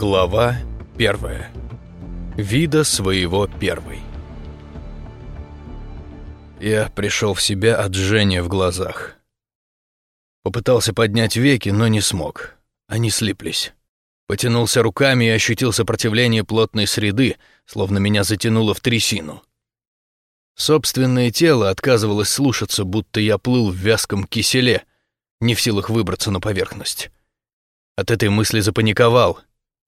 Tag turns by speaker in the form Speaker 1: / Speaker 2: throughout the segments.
Speaker 1: Глава первая. Вида своего первый. Я пришел в себя от жжения в глазах. Попытался поднять веки, но не смог. Они слиплись. Потянулся руками и ощутил сопротивление плотной среды, словно меня затянуло в трясину. Собственное тело отказывалось слушаться, будто я плыл в вязком киселе, не в силах выбраться на поверхность. От этой мысли запаниковал,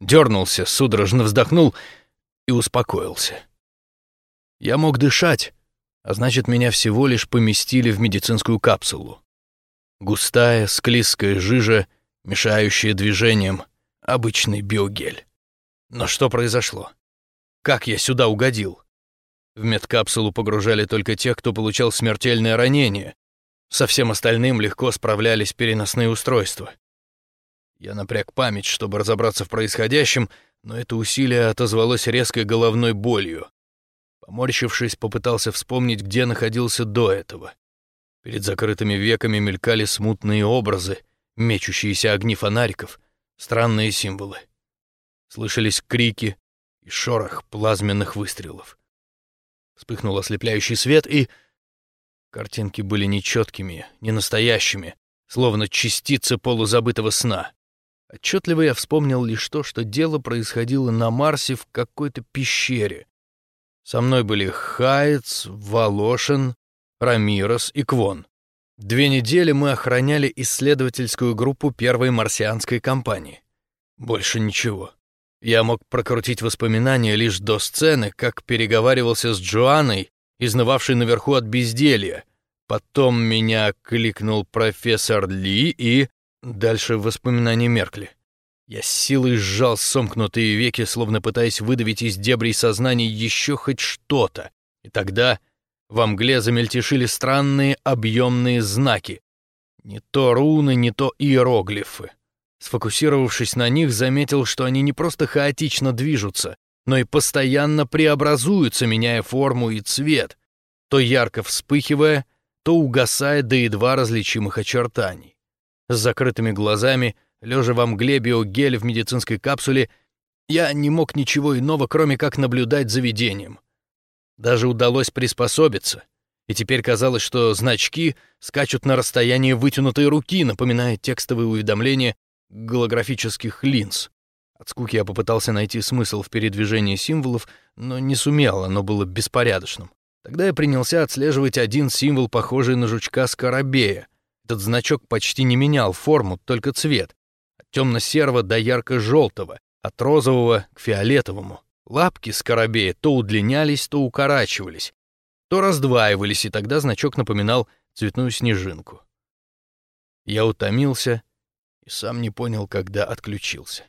Speaker 1: дернулся, судорожно вздохнул и успокоился. Я мог дышать, а значит, меня всего лишь поместили в медицинскую капсулу. Густая, склизкая жижа, мешающая движениям, обычный биогель. Но что произошло? Как я сюда угодил? В медкапсулу погружали только тех, кто получал смертельное ранение. Со всем остальным легко справлялись переносные устройства. Я напряг память, чтобы разобраться в происходящем, но это усилие отозвалось резкой головной болью. Поморщившись, попытался вспомнить, где находился до этого. Перед закрытыми веками мелькали смутные образы, мечущиеся огни фонариков, странные символы. Слышались крики и шорох плазменных выстрелов. Вспыхнул ослепляющий свет, и... Картинки были нечеткими, ненастоящими, словно частицы полузабытого сна. Отчетливо я вспомнил лишь то, что дело происходило на Марсе в какой-то пещере. Со мной были Хайц, Волошин, Рамирос и Квон. Две недели мы охраняли исследовательскую группу первой марсианской компании. Больше ничего. Я мог прокрутить воспоминания лишь до сцены, как переговаривался с Джоанной, изнывавшей наверху от безделья. Потом меня кликнул профессор Ли и... Дальше воспоминания меркли. Я с силой сжал сомкнутые веки, словно пытаясь выдавить из дебрей сознания еще хоть что-то. И тогда во мгле замельтешили странные объемные знаки. Не то руны, не то иероглифы. Сфокусировавшись на них, заметил, что они не просто хаотично движутся, но и постоянно преобразуются, меняя форму и цвет, то ярко вспыхивая, то угасая до едва различимых очертаний. С закрытыми глазами, лежа во мгле биогель в медицинской капсуле, я не мог ничего иного, кроме как наблюдать за видением. Даже удалось приспособиться, и теперь казалось, что значки скачут на расстоянии вытянутой руки, напоминая текстовые уведомления голографических линз. От скуки я попытался найти смысл в передвижении символов, но не сумел, оно было беспорядочным. Тогда я принялся отслеживать один символ, похожий на жучка скоробея, этот значок почти не менял форму, только цвет. От темно-серого до ярко-желтого, от розового к фиолетовому. Лапки скоробея то удлинялись, то укорачивались, то раздваивались, и тогда значок напоминал цветную снежинку. Я утомился и сам не понял, когда отключился.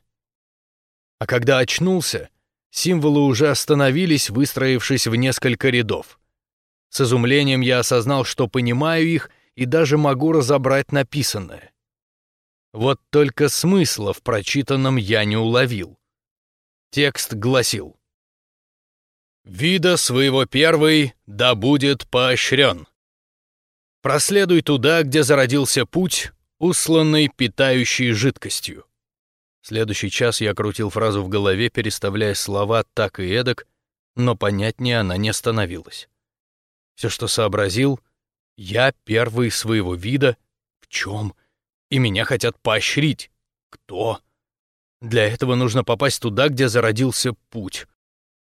Speaker 1: А когда очнулся, символы уже остановились, выстроившись в несколько рядов. С изумлением я осознал, что понимаю их — и даже могу разобрать написанное. Вот только смысла в прочитанном я не уловил. Текст гласил «Вида своего первый да будет поощрен. Проследуй туда, где зародился путь, усланный питающей жидкостью». Следующий час я крутил фразу в голове, переставляя слова так и эдак, но понятнее она не становилась. Все, что сообразил — я первый своего вида. В чем? И меня хотят поощрить. Кто? Для этого нужно попасть туда, где зародился путь.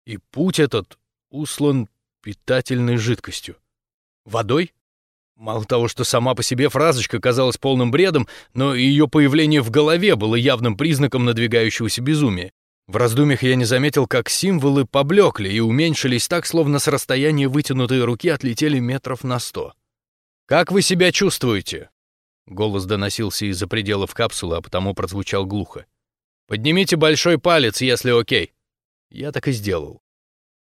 Speaker 1: И путь этот услан питательной жидкостью. Водой? Мало того, что сама по себе фразочка казалась полным бредом, но и ее появление в голове было явным признаком надвигающегося безумия. В раздумьях я не заметил, как символы поблекли и уменьшились так, словно с расстояния вытянутой руки отлетели метров на сто. «Как вы себя чувствуете?» Голос доносился из-за пределов капсулы, а потому прозвучал глухо. «Поднимите большой палец, если окей». Я так и сделал.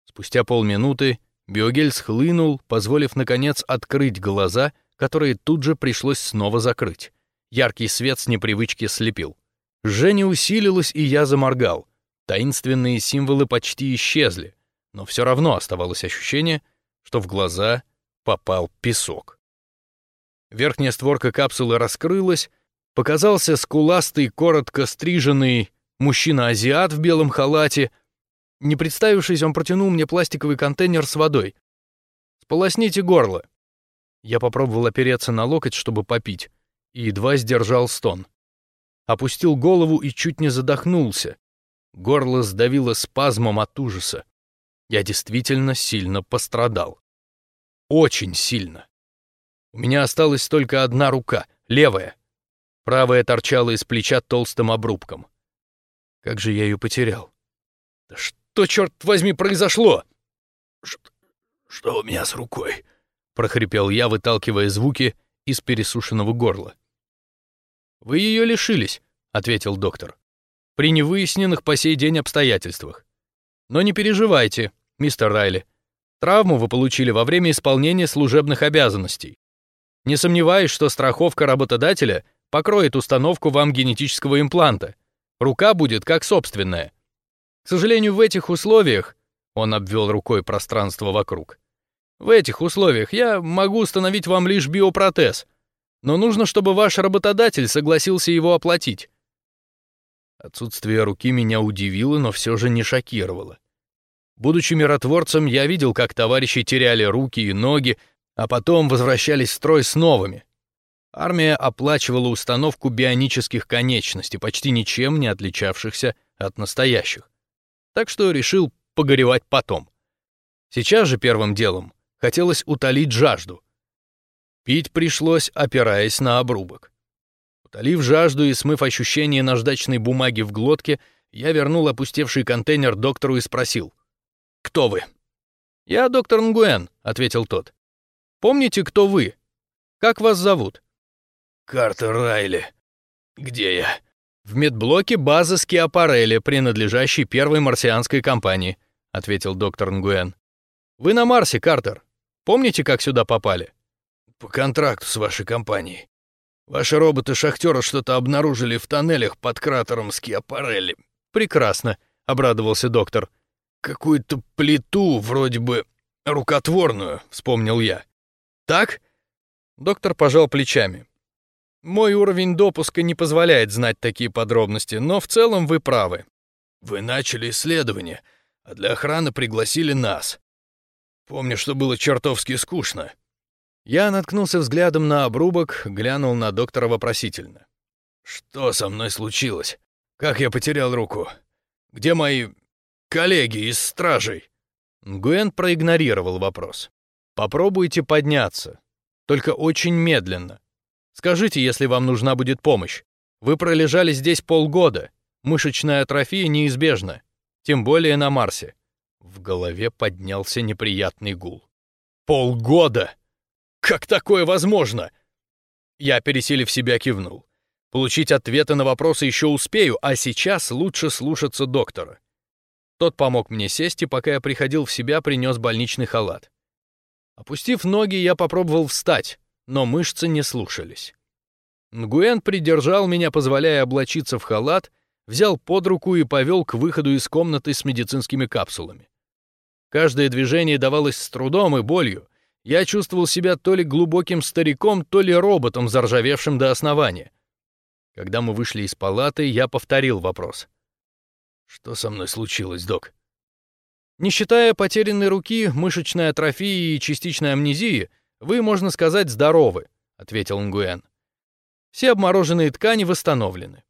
Speaker 1: Спустя полминуты биогель схлынул, позволив, наконец, открыть глаза, которые тут же пришлось снова закрыть. Яркий свет с непривычки слепил. Жжение усилилось, и я заморгал. Таинственные символы почти исчезли, но все равно оставалось ощущение, что в глаза попал песок. Верхняя створка капсулы раскрылась, показался скуластый, коротко стриженный, мужчина-азиат в белом халате. Не представившись, он протянул мне пластиковый контейнер с водой. «Сполосните горло». Я попробовал опереться на локоть, чтобы попить, и едва сдержал стон. Опустил голову и чуть не задохнулся. Горло сдавило спазмом от ужаса. Я действительно сильно пострадал. Очень сильно. У меня осталась только одна рука, левая. Правая торчала из плеча толстым обрубком. Как же я ее потерял? Да что, черт возьми, произошло?
Speaker 2: Что, что у меня с рукой?
Speaker 1: прохрипел я, выталкивая звуки из пересушенного горла. Вы ее лишились, ответил доктор. При невыясненных по сей день обстоятельствах. Но не переживайте, мистер Райли. Травму вы получили во время исполнения служебных обязанностей. Не сомневаюсь, что страховка работодателя покроет установку вам генетического импланта. Рука будет как собственная. К сожалению, в этих условиях, он обвел рукой пространство вокруг, в этих условиях я могу установить вам лишь биопротез, но нужно, чтобы ваш работодатель согласился его оплатить. Отсутствие руки меня удивило, но все же не шокировало. Будучи миротворцем, я видел, как товарищи теряли руки и ноги, а потом возвращались в строй с новыми. Армия оплачивала установку бионических конечностей, почти ничем не отличавшихся от настоящих. Так что решил погоревать потом. Сейчас же первым делом хотелось утолить жажду. Пить пришлось, опираясь на обрубок. Утолив жажду и смыв ощущение наждачной бумаги в глотке, я вернул опустевший контейнер доктору и спросил. «Кто вы?» «Я доктор Нгуэн», — ответил тот. «Помните, кто вы? Как вас зовут?»
Speaker 2: «Картер Райли. Где я?»
Speaker 1: «В медблоке базы Скиапарелли, принадлежащей первой марсианской компании», — ответил доктор Нгуэн. «Вы на Марсе, Картер. Помните, как сюда попали?»
Speaker 2: «По контракту с вашей компанией. Ваши роботы-шахтеры что-то обнаружили в тоннелях под кратером Скиапарелли».
Speaker 1: «Прекрасно», — обрадовался доктор.
Speaker 2: «Какую-то плиту, вроде бы рукотворную», — вспомнил я.
Speaker 1: «Так?» Доктор пожал плечами. «Мой уровень допуска не позволяет знать такие подробности, но в целом вы правы».
Speaker 2: «Вы начали исследование, а для охраны пригласили нас. Помню, что было чертовски скучно.
Speaker 1: Я наткнулся взглядом на обрубок, глянул на доктора вопросительно.
Speaker 2: Что со мной случилось? Как я потерял руку? Где мои коллеги из стражей?
Speaker 1: Гуэн проигнорировал вопрос. Попробуйте подняться, только очень медленно. Скажите, если вам нужна будет помощь. Вы пролежали здесь полгода. Мышечная атрофия неизбежна, тем более на Марсе. В голове поднялся неприятный гул. «Полгода! Как такое возможно?» Я, пересилив себя, кивнул. Получить ответы на вопросы еще успею, а сейчас лучше слушаться доктора. Тот помог мне сесть, и пока я приходил в себя, принес больничный халат. Опустив ноги, я попробовал встать, но мышцы не слушались. Нгуэн придержал меня, позволяя облачиться в халат, взял под руку и повел к выходу из комнаты с медицинскими капсулами. Каждое движение давалось с трудом и болью. Я чувствовал себя то ли глубоким стариком, то ли роботом, заржавевшим до основания. Когда мы вышли из палаты, я повторил вопрос. «Что со мной случилось, док?» Не считая потерянной руки, мышечной атрофии и частичной амнезии, вы, можно сказать, здоровы, ответил Нгуэн. Все обмороженные ткани восстановлены.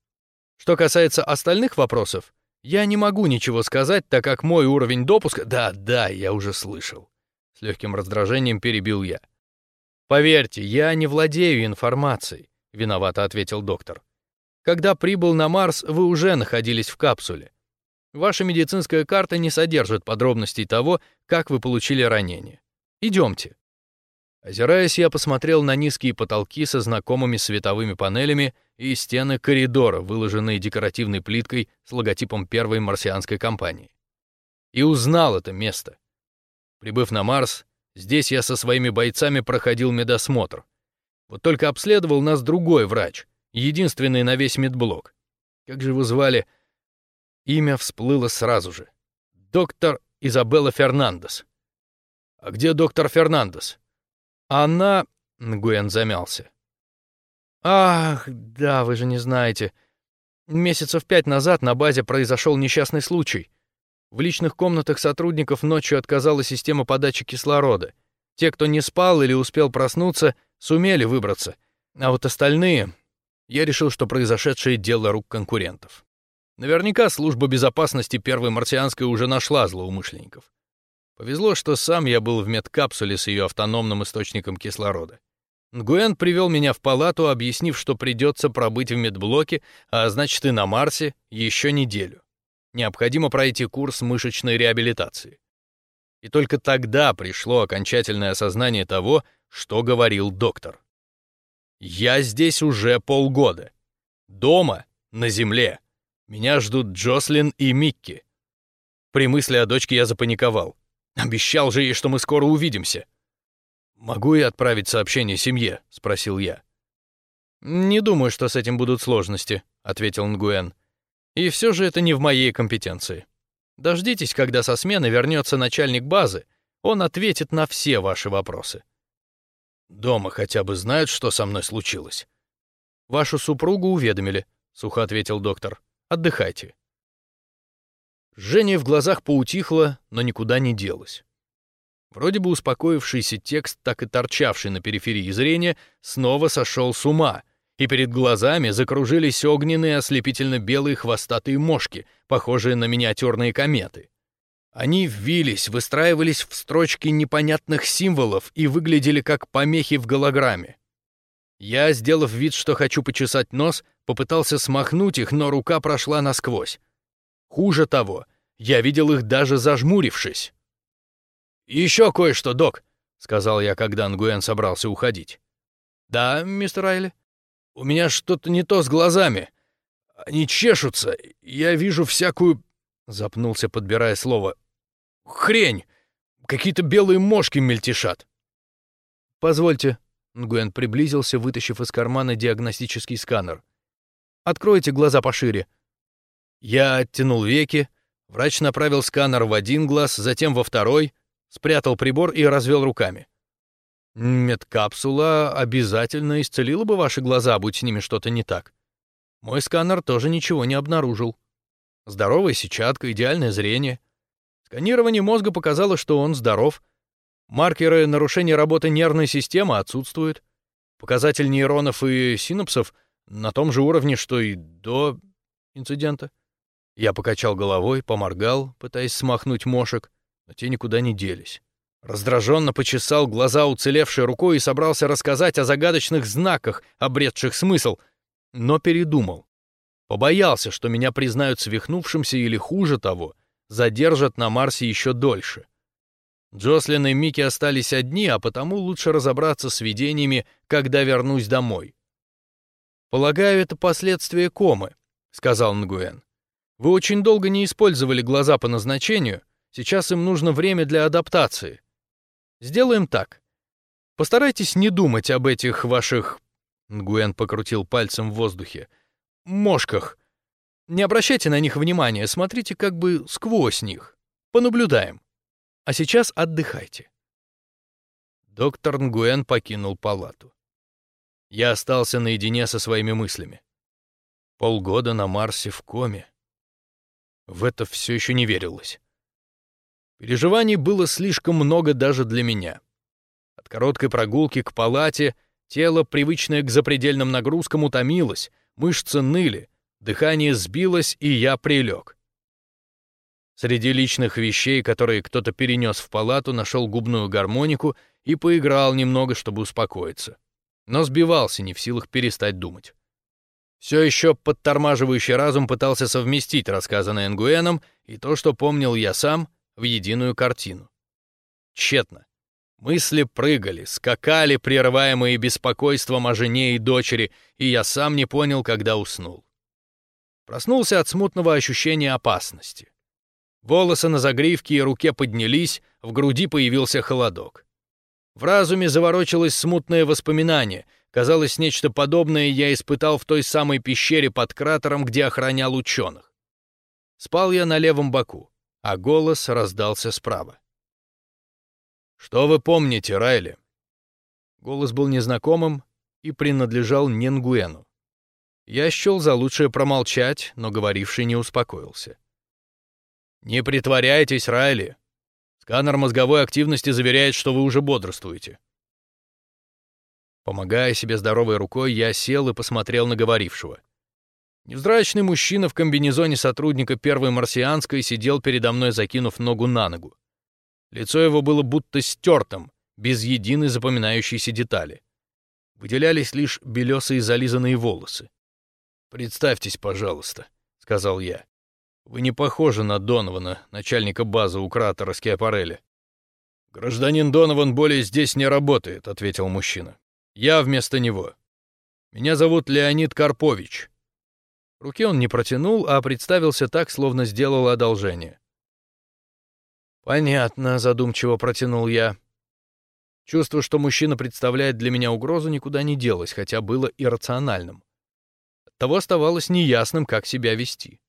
Speaker 1: Что касается остальных вопросов, я не могу ничего сказать, так как мой уровень допуска... Да, да, я уже слышал. С легким раздражением перебил я. Поверьте, я не владею информацией, виновато ответил доктор. Когда прибыл на Марс, вы уже находились в капсуле. Ваша медицинская карта не содержит подробностей того, как вы получили ранение. Идемте. Озираясь, я посмотрел на низкие потолки со знакомыми световыми панелями и стены коридора, выложенные декоративной плиткой с логотипом первой марсианской компании. И узнал это место. Прибыв на Марс, здесь я со своими бойцами проходил медосмотр. Вот только обследовал нас другой врач, единственный на весь медблок. Как же его звали? Имя всплыло сразу же. Доктор Изабелла Фернандес. А где доктор Фернандес? Она... Нгуэн замялся. Ах, да, вы же не знаете. Месяцев пять назад на базе произошел несчастный случай. В личных комнатах сотрудников ночью отказала система подачи кислорода. Те, кто не спал или успел проснуться, сумели выбраться. А вот остальные... Я решил, что произошедшее дело рук конкурентов. Наверняка служба безопасности первой марсианской уже нашла злоумышленников. Повезло, что сам я был в медкапсуле с ее автономным источником кислорода. Нгуэн привел меня в палату, объяснив, что придется пробыть в медблоке, а значит и на Марсе, еще неделю. Необходимо пройти курс мышечной реабилитации. И только тогда пришло окончательное осознание того, что говорил доктор. Я здесь уже полгода. Дома, на земле. Меня ждут Джослин и Микки. При мысли о дочке я запаниковал. Обещал же ей, что мы скоро увидимся. «Могу я отправить сообщение семье?» — спросил я. «Не думаю, что с этим будут сложности», — ответил Нгуэн. «И все же это не в моей компетенции. Дождитесь, когда со смены вернется начальник базы, он ответит на все ваши вопросы».
Speaker 2: «Дома хотя бы знают, что со мной случилось?»
Speaker 1: «Вашу супругу уведомили», — сухо ответил доктор. «Отдыхайте». Жжение в глазах поутихло, но никуда не делось. Вроде бы успокоившийся текст, так и торчавший на периферии зрения, снова сошел с ума, и перед глазами закружились огненные ослепительно-белые хвостатые мошки, похожие на миниатюрные кометы. Они ввились, выстраивались в строчки непонятных символов и выглядели как помехи в голограмме. Я, сделав вид, что хочу почесать нос, попытался смахнуть их, но рука прошла насквозь. Хуже того, я видел их даже зажмурившись. «Еще кое-что, док», — сказал я, когда Нгуэн собрался уходить. «Да, мистер Райли? У меня что-то не то с глазами. Они чешутся, я вижу всякую...» Запнулся, подбирая слово. Хрень! Какие-то белые мошки мельтешат. Позвольте. Нгуэн приблизился, вытащив из кармана диагностический сканер. Откройте глаза пошире. Я оттянул веки. Врач направил сканер в один глаз, затем во второй, спрятал прибор и развел руками. Медкапсула обязательно исцелила бы ваши глаза, будь с ними что-то не так. Мой сканер тоже ничего не обнаружил. Здоровая сетчатка, идеальное зрение. Сканирование мозга показало, что он здоров. Маркеры нарушения работы нервной системы отсутствуют. Показатель нейронов и синапсов на том же уровне, что и до инцидента. Я покачал головой, поморгал, пытаясь смахнуть мошек, но те никуда не делись. Раздраженно почесал глаза уцелевшей рукой и собрался рассказать о загадочных знаках, обретших смысл, но передумал. Побоялся, что меня признают свихнувшимся или хуже того — задержат на Марсе еще дольше. Джослин и Микки остались одни, а потому лучше разобраться с видениями, когда вернусь домой. «Полагаю, это последствия комы», — сказал Нгуэн. «Вы очень долго не использовали глаза по назначению, сейчас им нужно время для адаптации. Сделаем так. Постарайтесь не думать об этих ваших...» Нгуэн покрутил пальцем в воздухе. «Мошках. Не обращайте на них внимания, смотрите как бы сквозь них. Понаблюдаем. А сейчас отдыхайте. Доктор Нгуэн покинул палату. Я остался наедине со своими мыслями. Полгода на Марсе в коме. В это все еще не верилось. Переживаний было слишком много даже для меня. От короткой прогулки к палате тело, привычное к запредельным нагрузкам, утомилось, мышцы ныли, Дыхание сбилось, и я прилег. Среди личных вещей, которые кто-то перенес в палату, нашел губную гармонику и поиграл немного, чтобы успокоиться. Но сбивался, не в силах перестать думать. Все еще подтормаживающий разум пытался совместить рассказанное Энгуэном и то, что помнил я сам, в единую картину. Тщетно. Мысли прыгали, скакали, прерываемые беспокойством о жене и дочери, и я сам не понял, когда уснул. Проснулся от смутного ощущения опасности. Волосы на загривке и руке поднялись, в груди появился холодок. В разуме заворочилось смутное воспоминание. Казалось, нечто подобное я испытал в той самой пещере под кратером, где охранял ученых. Спал я на левом боку, а голос раздался справа. «Что вы помните, Райли?» Голос был незнакомым и принадлежал Ненгуэну. Я счел за лучшее промолчать, но говоривший не успокоился. «Не притворяйтесь, Райли. Сканер мозговой активности заверяет, что вы уже бодрствуете». Помогая себе здоровой рукой, я сел и посмотрел на говорившего. Невзрачный мужчина в комбинезоне сотрудника первой марсианской сидел передо мной, закинув ногу на ногу. Лицо его было будто стертым, без единой запоминающейся детали. Выделялись лишь белесые зализанные волосы. «Представьтесь, пожалуйста», — сказал я. «Вы не похожи на Донована, начальника базы у кратера Скиапарелли». «Гражданин Донован более здесь не работает», — ответил мужчина. «Я вместо него. Меня зовут Леонид Карпович». Руки он не протянул, а представился так, словно сделал одолжение. «Понятно», — задумчиво протянул я. Чувство, что мужчина представляет для меня угрозу, никуда не делось, хотя было иррациональным. Оттого оставалось неясным, как себя вести.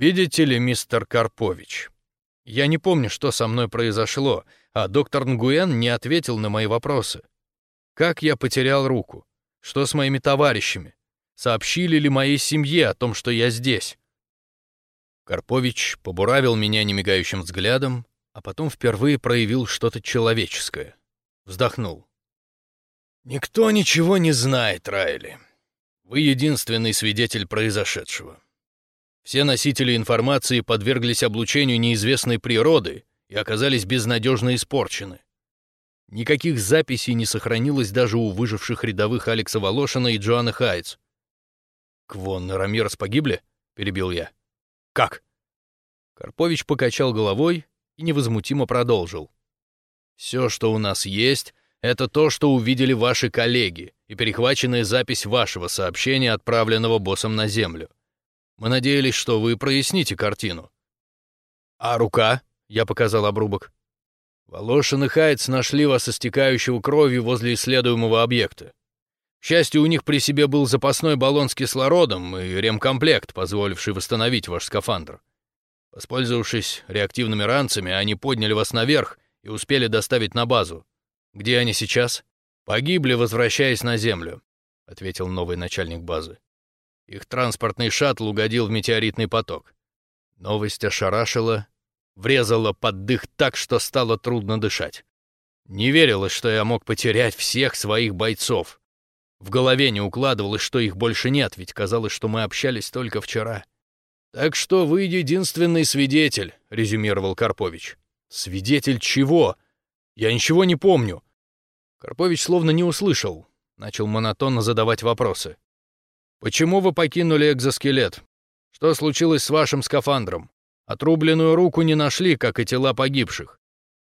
Speaker 1: «Видите ли, мистер Карпович, я не помню, что со мной произошло, а доктор Нгуэн не ответил на мои вопросы. Как я потерял руку? Что с моими товарищами? Сообщили ли моей семье о том, что я здесь?» Карпович побуравил меня немигающим взглядом, а потом впервые проявил что-то человеческое. Вздохнул. «Никто ничего не знает, Райли. Вы единственный свидетель произошедшего. Все носители информации подверглись облучению неизвестной природы и оказались безнадежно испорчены. Никаких записей не сохранилось даже у выживших рядовых Алекса Волошина и Джоанны Хайтс. «Квон и Рамирос погибли?» — перебил я. «Как?» Карпович покачал головой и невозмутимо продолжил. «Все, что у нас есть, это то, что увидели ваши коллеги и перехваченная запись вашего сообщения, отправленного боссом на Землю. Мы надеялись, что вы проясните картину». «А рука?» — я показал обрубок. Волошин и Хайтс нашли вас истекающего кровью возле исследуемого объекта. К счастью, у них при себе был запасной баллон с кислородом и ремкомплект, позволивший восстановить ваш скафандр. Воспользовавшись реактивными ранцами, они подняли вас наверх и успели доставить на базу. Где они сейчас? Погибли, возвращаясь на Землю, ответил новый начальник базы. Их транспортный шаттл угодил в метеоритный поток. Новость ошарашила, врезала под дых так, что стало трудно дышать. Не верилось, что я мог потерять всех своих бойцов. В голове не укладывалось, что их больше нет, ведь казалось, что мы общались только вчера. «Так что вы единственный свидетель», — резюмировал Карпович. «Свидетель чего? Я ничего не помню». Карпович словно не услышал, начал монотонно задавать вопросы. «Почему вы покинули экзоскелет? Что случилось с вашим скафандром? Отрубленную руку не нашли, как и тела погибших.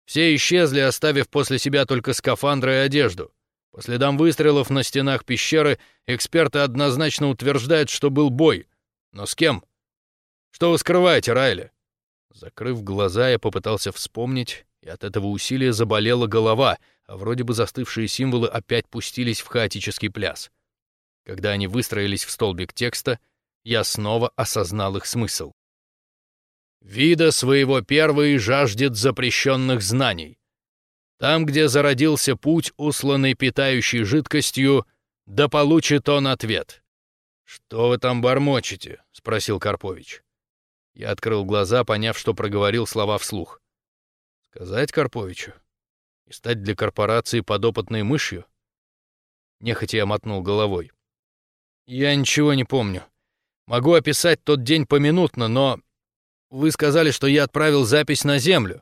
Speaker 1: Все исчезли, оставив после себя только скафандры и одежду. По следам выстрелов на стенах пещеры эксперты однозначно утверждают, что был бой. Но с кем? Что вы скрываете, Райли?» Закрыв глаза, я попытался вспомнить, и от этого усилия заболела голова, а вроде бы застывшие символы опять пустились в хаотический пляс. Когда они выстроились в столбик текста, я снова осознал их смысл. «Вида своего первый жаждет запрещенных знаний. Там, где зародился путь, усланный питающей жидкостью, да получит он ответ». «Что вы там бормочете?» — спросил Карпович. Я открыл глаза, поняв, что проговорил слова вслух. Сказать Карповичу? И стать для корпорации подопытной мышью? Нехотя я мотнул головой. Я ничего не помню. Могу описать тот день поминутно, но... Вы сказали, что я отправил запись на Землю.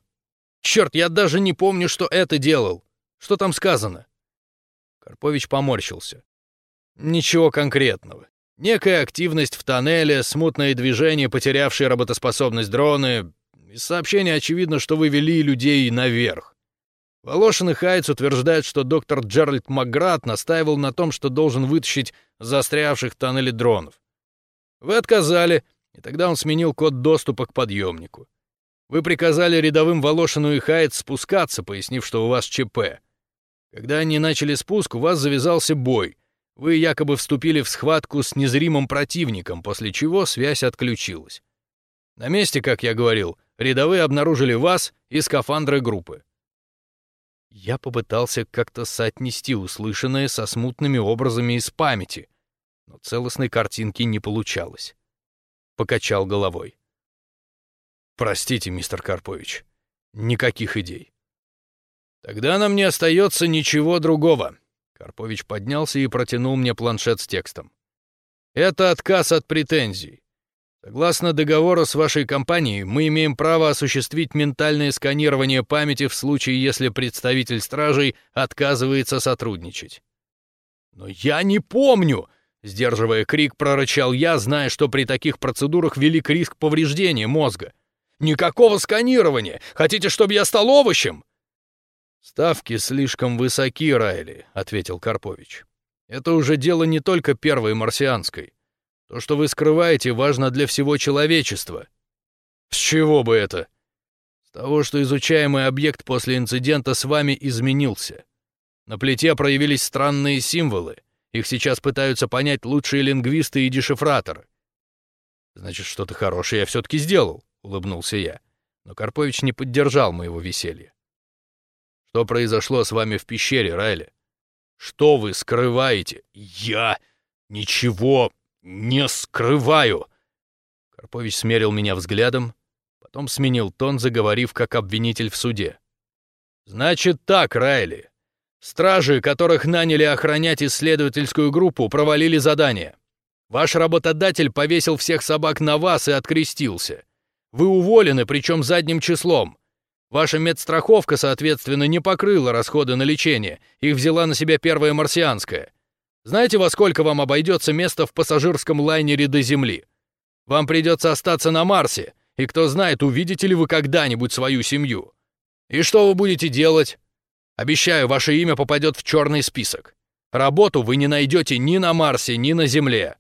Speaker 1: Черт, я даже не помню, что это делал. Что там сказано? Карпович поморщился. Ничего конкретного. Некая активность в тоннеле, смутное движение, потерявшие работоспособность дроны. Из сообщения очевидно, что вы вели людей наверх. Волошин и Хайц утверждают, что доктор Джеральд Макград настаивал на том, что должен вытащить застрявших в тоннеле дронов. Вы отказали, и тогда он сменил код доступа к подъемнику. Вы приказали рядовым Волошину и Хайц спускаться, пояснив, что у вас ЧП. Когда они начали спуск, у вас завязался бой — вы якобы вступили в схватку с незримым противником, после чего связь отключилась. На месте, как я говорил, рядовые обнаружили вас и скафандры группы. Я попытался как-то соотнести услышанное со смутными образами из памяти. но целостной картинки не получалось. Покачал головой. «Простите, мистер Карпович, никаких идей». «Тогда нам не остается ничего другого». Карпович поднялся и протянул мне планшет с текстом. «Это отказ от претензий. Согласно договору с вашей компанией, мы имеем право осуществить ментальное сканирование памяти в случае, если представитель стражей отказывается сотрудничать. «Но я не помню!» — сдерживая крик, прорычал я, зная, что при таких процедурах велик риск повреждения мозга. «Никакого сканирования! Хотите, чтобы я стал овощем?» «Ставки слишком высоки, Райли», — ответил Карпович. «Это уже дело не только первой марсианской. То, что вы скрываете, важно для всего человечества». «С чего бы это?» «С того, что изучаемый объект после инцидента с вами изменился. На плите проявились странные символы. Их сейчас пытаются понять лучшие лингвисты и дешифраторы. «Значит, что-то хорошее я все-таки сделал», — улыбнулся я. Но Карпович не поддержал моего веселья. «Что произошло с вами в пещере, Райли? Что вы скрываете? Я ничего не скрываю!» Карпович смерил меня взглядом, потом сменил тон, заговорив как обвинитель в суде. «Значит так, Райли, Стражи, которых наняли охранять исследовательскую группу, провалили задание. Ваш работодатель повесил всех собак на вас и открестился. Вы уволены, причем задним числом. Ваша медстраховка, соответственно, не покрыла расходы на лечение, их взяла на себя первая марсианская. Знаете, во сколько вам обойдется место в пассажирском лайнере до Земли? Вам придется остаться на Марсе, и кто знает, увидите ли вы когда-нибудь свою семью. И что вы будете делать? Обещаю, ваше имя попадет в черный список. Работу вы не найдете ни на Марсе, ни на Земле.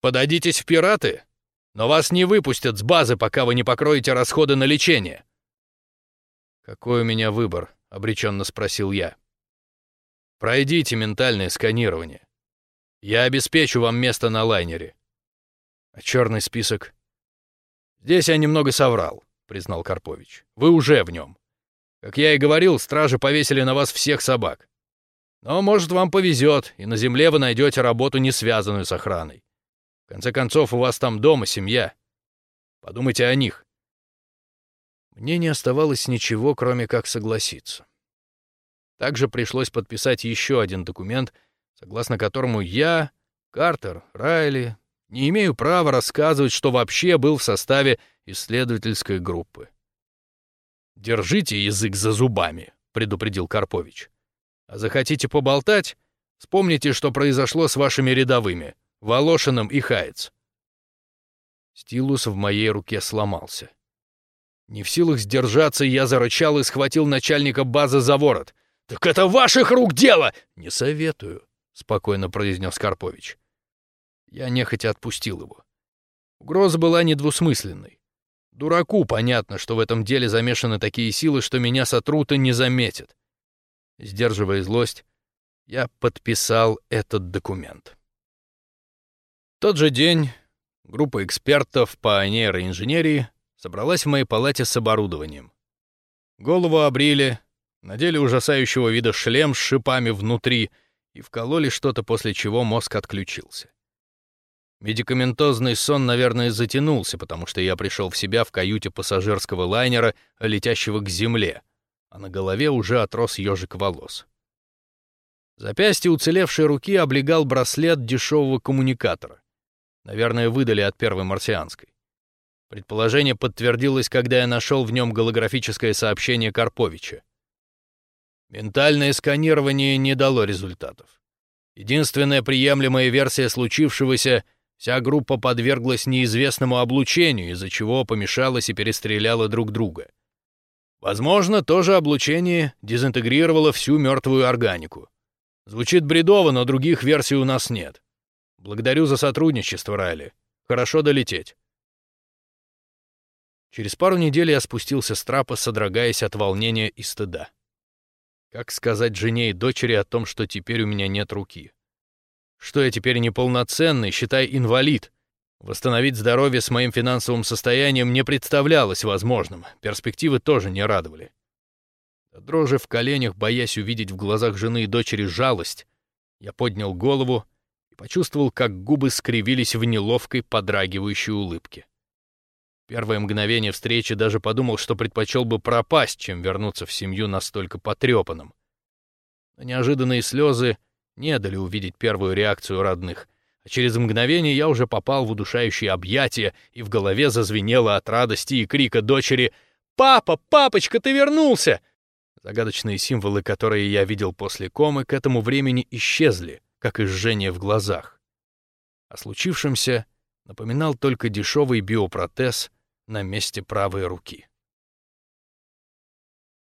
Speaker 1: Подадитесь в пираты, но вас не выпустят с базы, пока вы не покроете расходы на лечение». «Какой у меня выбор?» — обреченно спросил я. «Пройдите ментальное сканирование. Я обеспечу вам место на лайнере». «А черный список?» «Здесь я немного соврал», — признал Карпович. «Вы уже в нем. Как я и говорил, стражи повесили на вас всех собак. Но, может, вам повезет, и на земле вы найдете работу, не связанную с охраной. В конце концов, у вас там дома семья. Подумайте о них. Мне не оставалось ничего, кроме как согласиться. Также пришлось подписать еще один документ, согласно которому я, Картер, Райли, не имею права рассказывать, что вообще был в составе исследовательской группы. «Держите язык за зубами», — предупредил Карпович. «А захотите поболтать? Вспомните, что произошло с вашими рядовыми, Волошиным и Хайц». Стилус в моей руке сломался. Не в силах сдержаться, я зарычал и схватил начальника базы за ворот. «Так это ваших рук дело!» «Не советую», — спокойно произнес Карпович. Я нехотя отпустил его. Угроза была недвусмысленной. Дураку понятно, что в этом деле замешаны такие силы, что меня сотрут и не заметят. Сдерживая злость, я подписал этот документ. В тот же день группа экспертов по нейроинженерии собралась в моей палате с оборудованием. Голову обрили, надели ужасающего вида шлем с шипами внутри и вкололи что-то, после чего мозг отключился. Медикаментозный сон, наверное, затянулся, потому что я пришел в себя в каюте пассажирского лайнера, летящего к земле, а на голове уже отрос ежик волос. Запястье уцелевшей руки облегал браслет дешевого коммуникатора. Наверное, выдали от первой марсианской. Предположение подтвердилось, когда я нашел в нем голографическое сообщение Карповича. Ментальное сканирование не дало результатов. Единственная приемлемая версия случившегося — Вся группа подверглась неизвестному облучению, из-за чего помешалась и перестреляла друг друга. Возможно, то же облучение дезинтегрировало всю мертвую органику. Звучит бредово, но других версий у нас нет. Благодарю за сотрудничество, Райли. Хорошо долететь. Через пару недель я спустился с трапа, содрогаясь от волнения и стыда. Как сказать жене и дочери о том, что теперь у меня нет руки? Что я теперь неполноценный, считай, инвалид. Восстановить здоровье с моим финансовым состоянием не представлялось возможным, перспективы тоже не радовали. Дрожи в коленях, боясь увидеть в глазах жены и дочери жалость, я поднял голову и почувствовал, как губы скривились в неловкой подрагивающей улыбке. Первое мгновение встречи даже подумал, что предпочел бы пропасть, чем вернуться в семью настолько потрепанным. Но неожиданные слезы не дали увидеть первую реакцию родных, а через мгновение я уже попал в удушающие объятия, и в голове зазвенело от радости и крика дочери «Папа, папочка, ты вернулся!» Загадочные символы, которые я видел после комы, к этому времени исчезли, как и жжение в глазах. О случившемся напоминал только дешевый биопротез на месте правой руки.